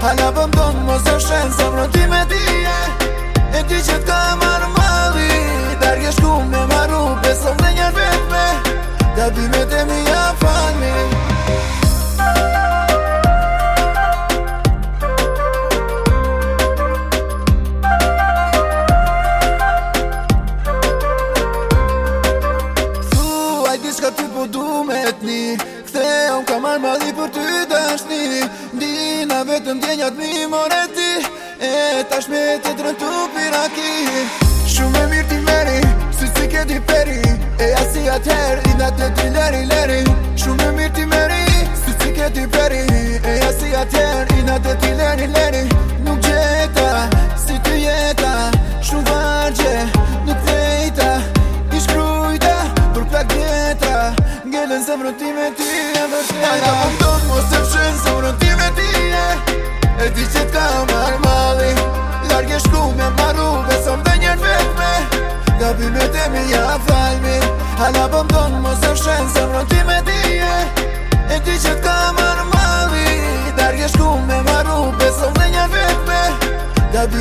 Hala pëm po do mos është shenë Sa më ti me ti e E ti që t'ka marë mali Darje shku me maru besëm dhe njërë vetme Da bime të mi a fali Thu, ajdi shka ty po du me t'ni Ktheon ka marë mali për ty dashni vetëm djenjat mi moreti E tash me të drëntu piraki Shumë e mirë ti meri, si si ke di peri E asi atëher, i natë të dileri leri Shumë e mirë ti meri, si si ke di peri E asi atëher, i natë të dileri leri Nuk gjeta, si ty jeta Shumë vargje, nuk vejta I shkrujta, për për për djeta Ngelen zemrën ti me ti e vërteta Ajna përdojnë, mos e përshënë, zemrën ti me ti e yeah. Rabi me të ja falmi Hala bëm ton më së shenë Se mërën ti me dije E ti që t'ka mërë mali Dar jesh ku me marru Besëm dhe një vetëme Rabi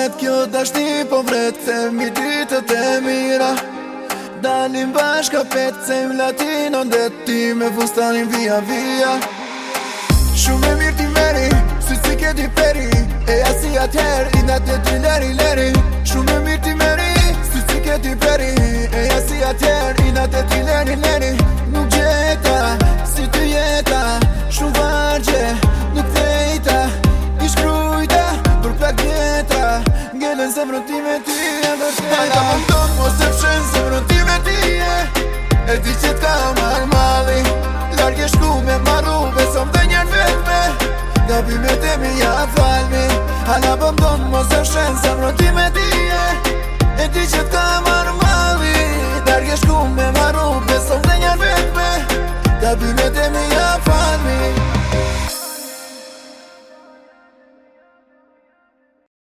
vret kjo dashni po vret Se mi gjitë të mira Dalim bashka pet Se im latino Ti me fustanim via via Shume mirë ti meri Si si ke di peri E asia tjerë I nga të të të leri leri Shumë se ti me ti e dhe shkete Ajta më tonë, mos e pëshënë, se ti me ti e E ti që t'ka marrë mali Larkë e shku me marru besom dhe njërë vetëme Nga bi me temi ja falmi Ajta më më tonë, mos e pëshënë, se ti me ti e E ti që t'ka marrë mali